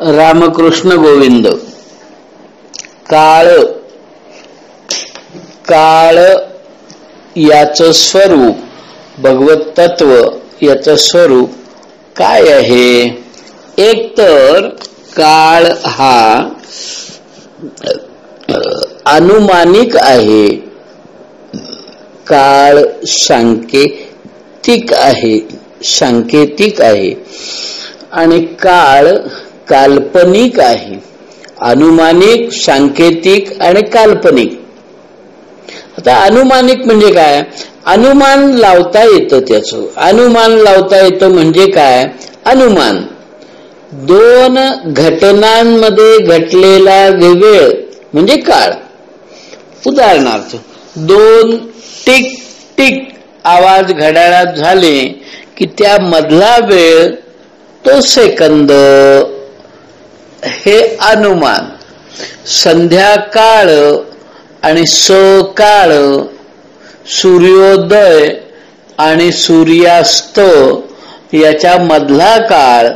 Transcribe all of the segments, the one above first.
रामकृष्ण गोविंद. काळ काळ याच स्वरूप भगवत तत्व याच स्वरूप काय आहे? एक तर काळ हा अनुमानिक आहे. काळ सांकेतिक आहे सांकेतिक आहे. आणि काळ काल्पनिक आहे. अनुमानिक सांकेतिक आणि काल्पनिक. आता अनुमानिक म्हणजे काय? अनुमान लावता येतं त्याचं. अनुमान लावता येतं म्हणजे काय? अनुमान. दोन घटनांमध्ये घटलेला वेळ म्हणजे काळ. उदाहरणार्थ दोन टिक टिक आवाज घड्याळात झाले की त्या मधला वेळ तो सेकंद. हे अनुमान. संध्याकाळ आणि सकाळ सूर्योदय आणि सूर्यास्त याच्या मधला काळ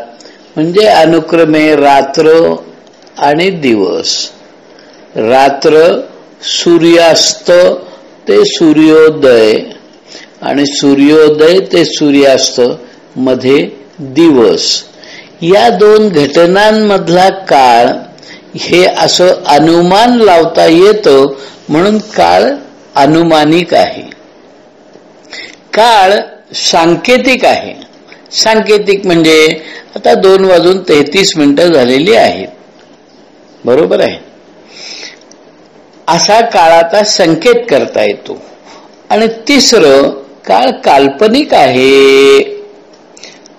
म्हणजे अनुक्रमे रात्र आणि दिवस. रात्र सूर्यास्त ते सूर्योदय आणि सूर्योदय ते सूर्यास्त मध्ये दिवस. या दोन घटनांमधला काळ हे असं अनुमान लावता येतं म्हणून काळ अनुमानिक आहे. काळ सांकेतिक आहे. सांकेतिक म्हणजे आता दोन वाजून तेहतीस मिनिटं झालेली आहेत. बरोबर आहे? असा काळाचा संकेत करता येतो. आणि तिसरं काळ काल्पनिक आहे.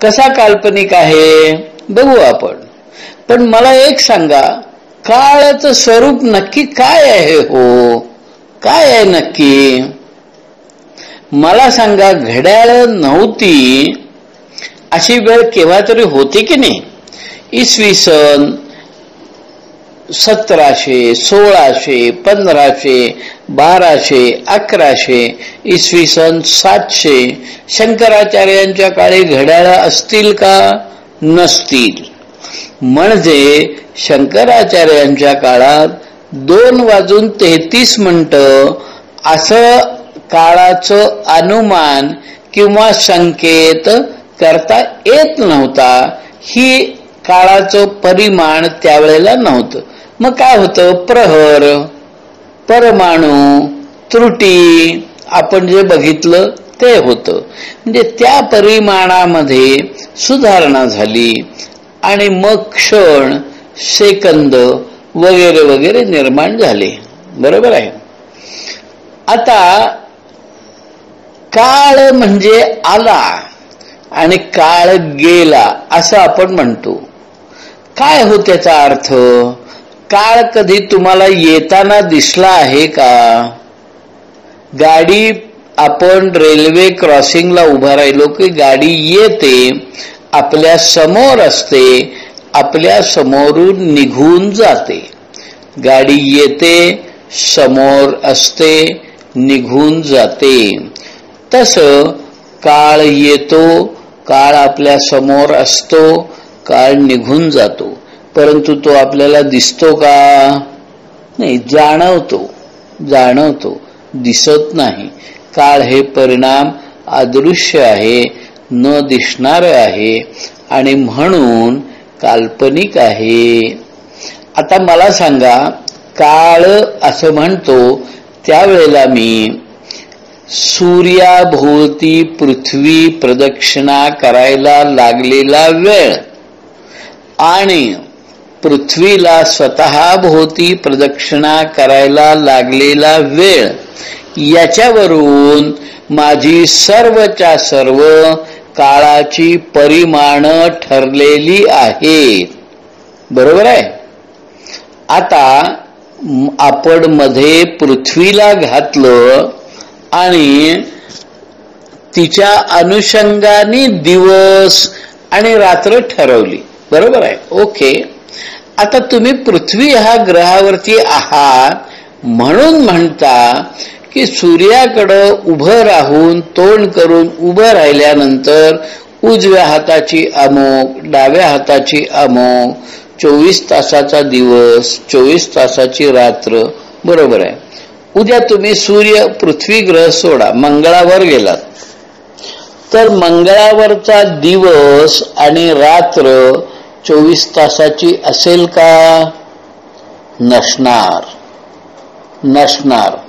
कसा काल्पनिक आहे? बघू आपण. पण मला एक सांगा काळाचं स्वरूप नक्की काय आहे हो? काय आहे नक्की? मला सांगा घड्याळ नव्हती. अशी वेळ केव्हा तरी होती की नाही? इसवी सन सतराशे सोळाशे पंधराशे बाराशे अकराशे इसवी सन सातशे. शंकराचार्यांच्या काळी घड्याळ असतील का? नसतील. म्हणजे शंकराचार्यांच्या काळात दोन वाजून तेहतीस मिनटं असं काळाचं अनुमान किंवा संकेत करता येत नव्हता. ही काळाचं परिमाण त्यावेळेला नव्हतं. मग काय होतं? प्रहर परमाणू त्रुटी आपण जे बघितलं ते होतं. म्हणजे त्या परिमाणामध्ये सुधारणा झाली आणि मग क्षण सेकंद वगैरे वगैरे निर्माण झाले. बरोबर आहे? आता काळ म्हणजे आला आणि काळ गेला असं आपण म्हणतो. काय हो त्याचा अर्थ? काळ कधी तुम्हाला येताना दिसला आहे का? गाडी आपण रेल्वे क्रॉसिंगला उभा राहिलो की गाडी येते आपल्यासमोर असते आपल्या समोरून निघून जाते. गाडी येते समोर असते निघून जाते. तस काळ येतो काळ आपल्यासमोर असतो काळ निघून जातो. परंतु तो आपल्याला दिसतो का? नाही जाणवतो जाणवतो दिसत नाही. काळ हे परिणाम अदृश्य आहे न दिसणार आहे आणि म्हणून काल्पनिक आहे. आता मला सांगा काळ असं म्हणतो त्यावेळेला मी सूर्याभोवती पृथ्वी प्रदक्षिणा करायला लागलेला वेळ आणि पृथ्वीला स्वतः भोवती प्रदक्षिणा करायला लागलेला वेळ याच्यावरून माझी सर्वच्या सर्व काळाची परिमाण ठरलेली आहेत. बरोबर आहे? आता आपण मध्ये पृथ्वीला घातलं आणि तिच्या अनुषंगाने दिवस आणि रात्र ठरवली. बरोबर आहे? ओके. आता तुम्ही पृथ्वी ह्या ग्रहावरती आहात म्हणून म्हणता की सूर्याकडं उभं राहून तोंड करून उभं राहिल्यानंतर उजव्या हाताची अमोक डाव्या हाताची अमोक चोवीस तासाचा दिवस चोवीस तासाची रात्र बरोबर आहे. उद्या तुम्ही सूर्य पृथ्वी ग्रह सोडा मंगळावर गेलात. तर मंगळावरचा दिवस आणि रात्र चोवीस तासाची असेल का? नसणार. नसणार.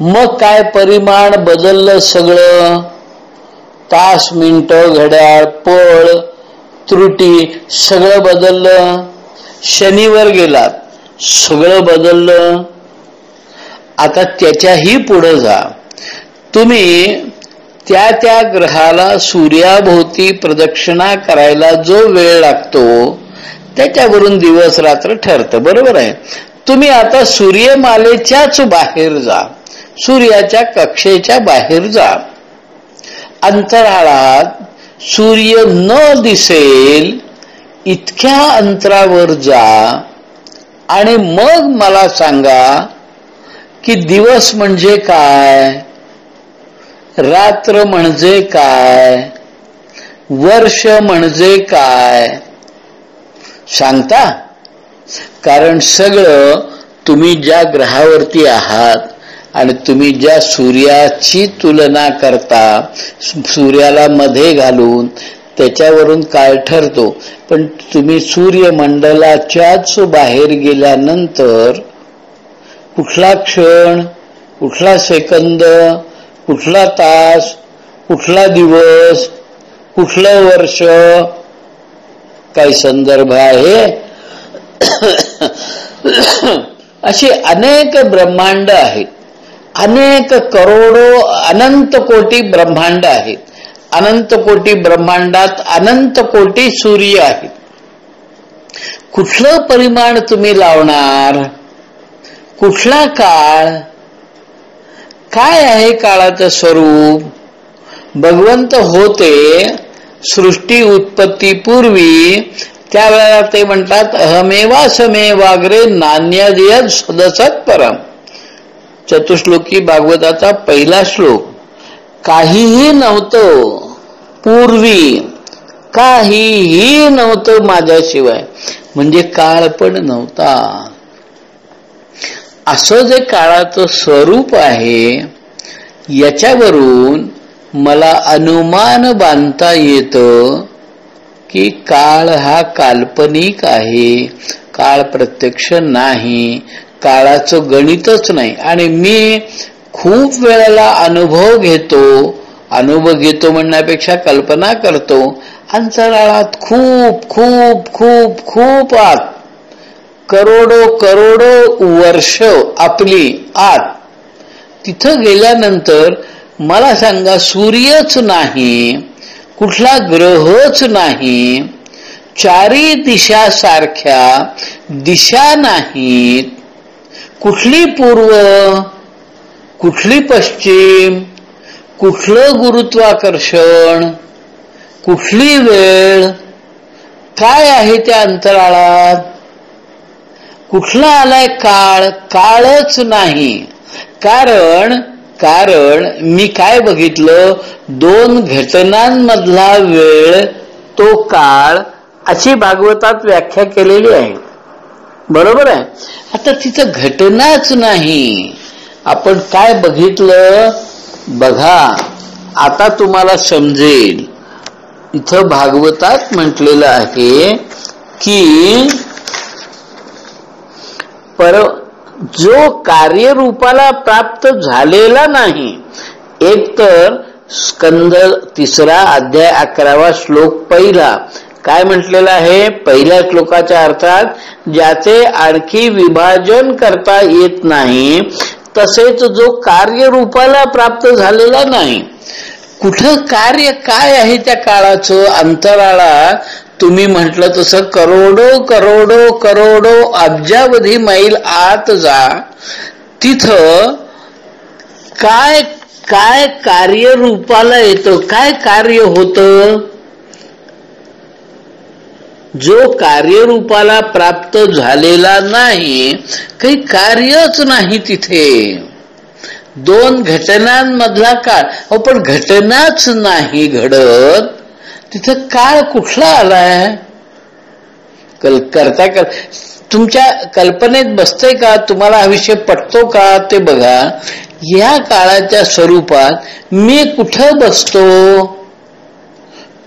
मग काय परिमाण बदललं सगळं? तास मिनट घड्याळ पळ त्रुटी सगळं बदललं. शनीवर गेलात सगळं बदललं. आता त्याच्याही पुढं जा. तुम्ही त्या त्या ग्रहाला सूर्याभोवती प्रदक्षिणा करायला जो वेळ लागतो त्याच्यावरून दिवस रात्र ठरतं. बरोबर आहे? तुम्ही आता सूर्यमालेच्याच बाहेर जा. सूर्याच्या कक्षेच्या बाहेर जा. अंतराळात सूर्य न दिसेल इतक्या अंतरावर जा. आणि मग मला सांगा की दिवस म्हणजे काय? रात्र म्हणजे काय? वर्ष म्हणजे काय? सांगता? कारण सगळं तुम्ही ज्या ग्रहावरती आहात आणि तुम्ही ज्या सूर्याची तुलना करता सूर्याला मध्ये घालून त्याच्यावरून काय ठरतो. पण तुम्ही सूर्यमंडलाच्याच बाहेर गेल्यानंतर कुठला क्षण कुठला सेकंद कुठला तास कुठला दिवस कुठलं वर्ष काही संदर्भ आहे? अशी अनेक ब्रह्मांड आहेत. अनेक करोडो अनंत कोटी ब्रह्मांड आहेत. अनंत कोटी ब्रह्मांडात अनंत कोटी सूर्य आहेत. कुठलं परिमाण तुम्ही लावणार? कुठला काळ? काय आहे काळाचं स्वरूप? भगवंत होते सृष्टी उत्पत्तीपूर्वी त्यावेळेला ते म्हणतात अहमेवा समेवाग्रे नान्यदियत सदसत परम चतुश्लोकी भागवताचा पहिला श्लोक. काहीही नव्हतं पूर्वी काहीही नव्हतं माझ्याशिवाय. म्हणजे काळ पण नव्हता. असं जे काळाचं स्वरूप आहे याच्यावरून मला अनुमान बांधता येतं की काळ हा काल्पनिक आहे काळ प्रत्यक्ष नाही काळाचं गणितच नाही. आणि मी खूप वेळेला अनुभव घेतो अनुभव घेतो म्हणण्यापेक्षा कल्पना करतो अंतराळात खूप खूप खूप खूप आत करोडो करोडो वर्ष आपली आत. तिथं गेल्यानंतर मला सांगा सूर्यच नाही कुठला ग्रहच नाही चारी दिशा सारख्या दिशा नाहीत कुठली पूर्व कुठली पश्चिम कुठलं गुरुत्वाकर्षण कुठली वेळ काय आहे त्या अंतराळात? कुठला आलाय काळ? काळच नाही. कारण कारण मी काय बघितलं? दोन घटनांमधला वेळ तो काळ अशी भागवतात व्याख्या केलेली आहे. बरोबर आहे. आता तिथं घटनाच नाही. आपण काय बघितलं? बघा आता तुम्हाला समजेल. इथं भागवतात म्हटलेलं आहे की पर जो कार्यरूपाला प्राप्त झालेला नाही एक तर स्कंद तिसरा अध्याय अकरावा श्लोक पहिला काय म्हटलेलं आहे? पहिल्या श्लोकाच्या अर्थात ज्याचे आणखी विभाजन करता येत नाही तसेच जो कार्यरूपाला प्राप्त झालेला नाही. कुठं कार्य काय आहे त्या काळाचं? अंतराळा तुम्ही म्हटलं तसं करोडो करोडो करोडो अब्जावधी मैल आत जा. तिथं काय काय कार्य रूपाला येतं? काय कार्य होतं? जो कार्यरूपाला प्राप्त झालेला नाही काही कार्यच नाही तिथे. दोन घटनांमधला काळ हो पण घटनाच नाही घडत. तिथं काळ कुठला आलाय? कल करता कर तुमच्या कल्पनेत बसतंय का? तुम्हाला हा विषय पटतो का? ते बघा. या काळाच्या स्वरूपात मी कुठं बसतो?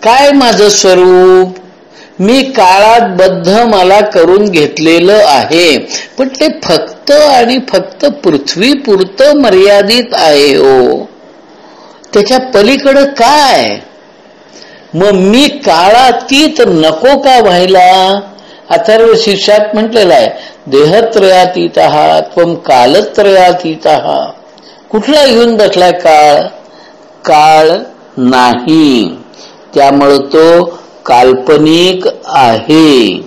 काय माझं स्वरूप? मी काळात बद्ध मला करून घेतलेलं आहे. पण ते फक्त आणि फक्त पृथ्वी पुरतं मर्यादित आहे हो त्याच्या पलीकडं काय? मग मी काळातीत नको का व्हायला? अथर्व शिष्यात म्हटलेला आहे देहत्रयातीत त्वम कालत्रयातीत कुठला घेऊन बसलाय काळ? काळ नाही. त्यामुळं तो काल्पनिक आहे.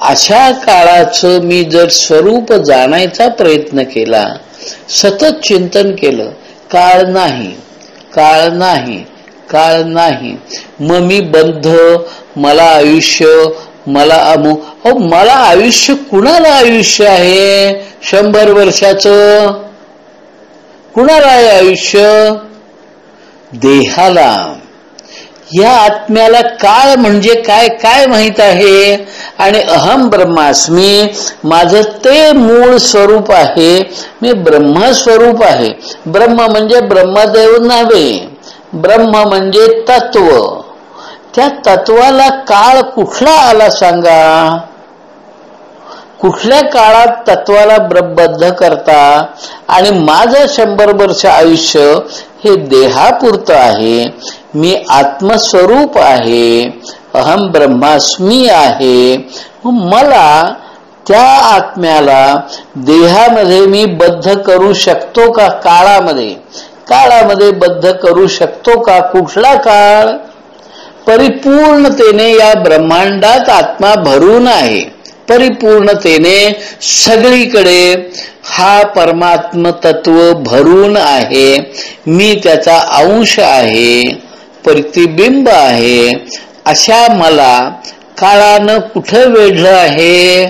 अशा काळाचं मी जर स्वरूप जाणायचा प्रयत्न केला सतत चिंतन केलं काळ नाही काळ नाही काळ नाही. मग मी बंध मला आयुष्य मला अमो अहो मला आयुष्य कुणाला आयुष्य आहे? शंभर वर्षाचं? कुणाला आहे आयुष्य? देहाला. या आत्म्याला काळ म्हणजे काय काय माहीत आहे? आणि अहम ब्रह्मास्मी माझं ते मूळ स्वरूप आहे. मी ब्रह्मस्वरूप आहे. ब्रह्म म्हणजे ब्रह्मदेव नव्हे ब्रह्म म्हणजे तत्व. त्या तत्वाला काळ कुठला आला सांगा? कुठल्या काळात तत्वाला ब्रबद्ध करता? आणि माझं शंभर वर्ष आयुष्य हे देहापुरतं आहे. मी आत्मस्वरूप आहे अहम ब्रह्मास्मी आहे. मला त्या आत्म्याला देहामध्ये मी बद्ध करू शकतो का काळामध्ये? काळामध्ये बद्ध करू शकतो का कुठला काळ? परिपूर्णतेने या ब्रह्मांडात आत्मा भरून आहे. परिपूर्णतेने सगळीकडे हा परमात्म तत्व भरून आहे. मी त्याचा अंश आहे. प्रतिबिंब आहे अशा मला काळानं कुठं वेढलं आहे?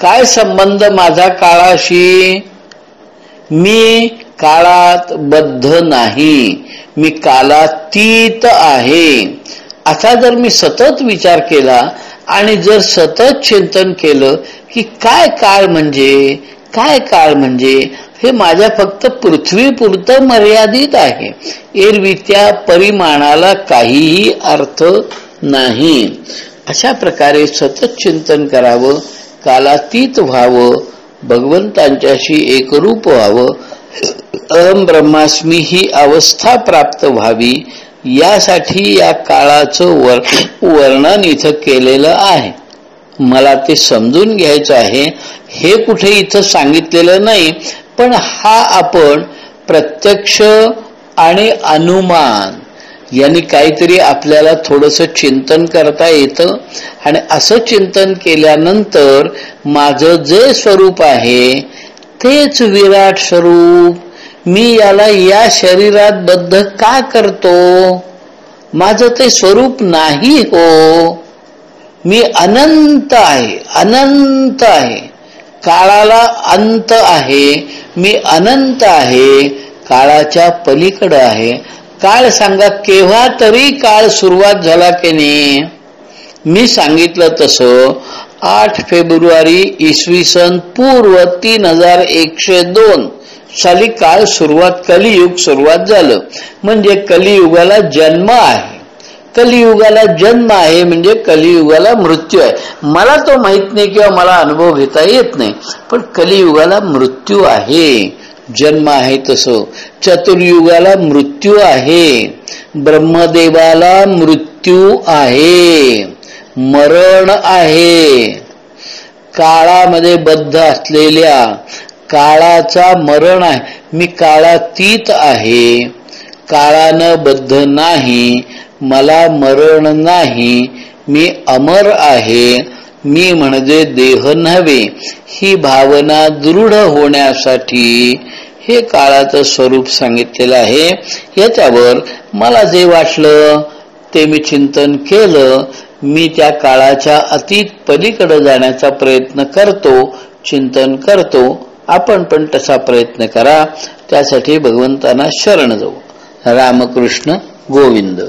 काय संबंध माझा काळाशी? मी काळात बद्ध नाही मी कालातीत आहे. असा जर मी सतत विचार केला आणि जर सतत चिंतन केलं की काय काळ म्हणजे काय काळ म्हणजे हे माझ्या फक्त पृथ्वीपुरतं मर्यादित आहे. एरवी त्या परिमाणाला काहीही अर्थ नाही. अशा प्रकारे सतत चिंतन करावं कालातीत व्हावं भगवंतांच्याशी एकरूप व्हावं अहम ब्रह्मास्मी ही अवस्था प्राप्त व्हावी यासाठी या काळाचं वर वर्णन इथं केलेलं आहे. मला ते समजून घ्यायचं आहे. हे कुठे इथं सांगितलेलं नाही. पण हा आपण प्रत्यक्ष आणि अनुमान यांनी काहीतरी आपल्याला थोडस चिंतन करता येतं. आणि असं चिंतन केल्यानंतर माझं जे स्वरूप आहे तेच विराट स्वरूप. मी याला या शरीरात बद्ध का करतो? माझं ते स्वरूप नाही हो. मी अनंत आहे अनंत आहे. काळाला अंत आहे मी अनंत आहे काळाच्या पलीकडं आहे. काळ सांगा केव्हा तरी काळ सुरुवात झाला की नाही? मी सांगितलं तसं आठ फेब्रुवारी इसवी सन पूर्व तीन हजार एकशे दोन. साली काळ सुरुवात कलियुग सुरुवात झालं. म्हणजे कलियुगाला जन्म आहे. कलियुगाला जन्म आहे म्हणजे कलियुगाला मृत्यू आहे. मला तो माहीत नाही किंवा मला अनुभव घेता येत नाही पण कलियुगाला मृत्यू आहे. जन्म आहे तसं. चतुर्युगाला मृत्यू आहे. ब्रह्मदेवाला मृत्यू आहे. मरण आहे. काळामध्ये बद्ध असलेल्या काळाचा मरण आहे. मी काळातीत आहे. काळानं बद्ध नाही. मला मरण नाही मी अमर आहे मी म्हणजे देह नव्हे. ही भावना दृढ होण्यासाठी हे काळाचं स्वरूप सांगितलेलं आहे. याच्यावर मला जे वाटलं ते मी चिंतन केलं. मी त्या काळाच्या अतीत पलीकडे जाण्याचा प्रयत्न करतो चिंतन करतो. आपण पण तसा प्रयत्न करा. त्यासाठी भगवंतांना शरण जाऊ. रामकृष्ण गोविंद.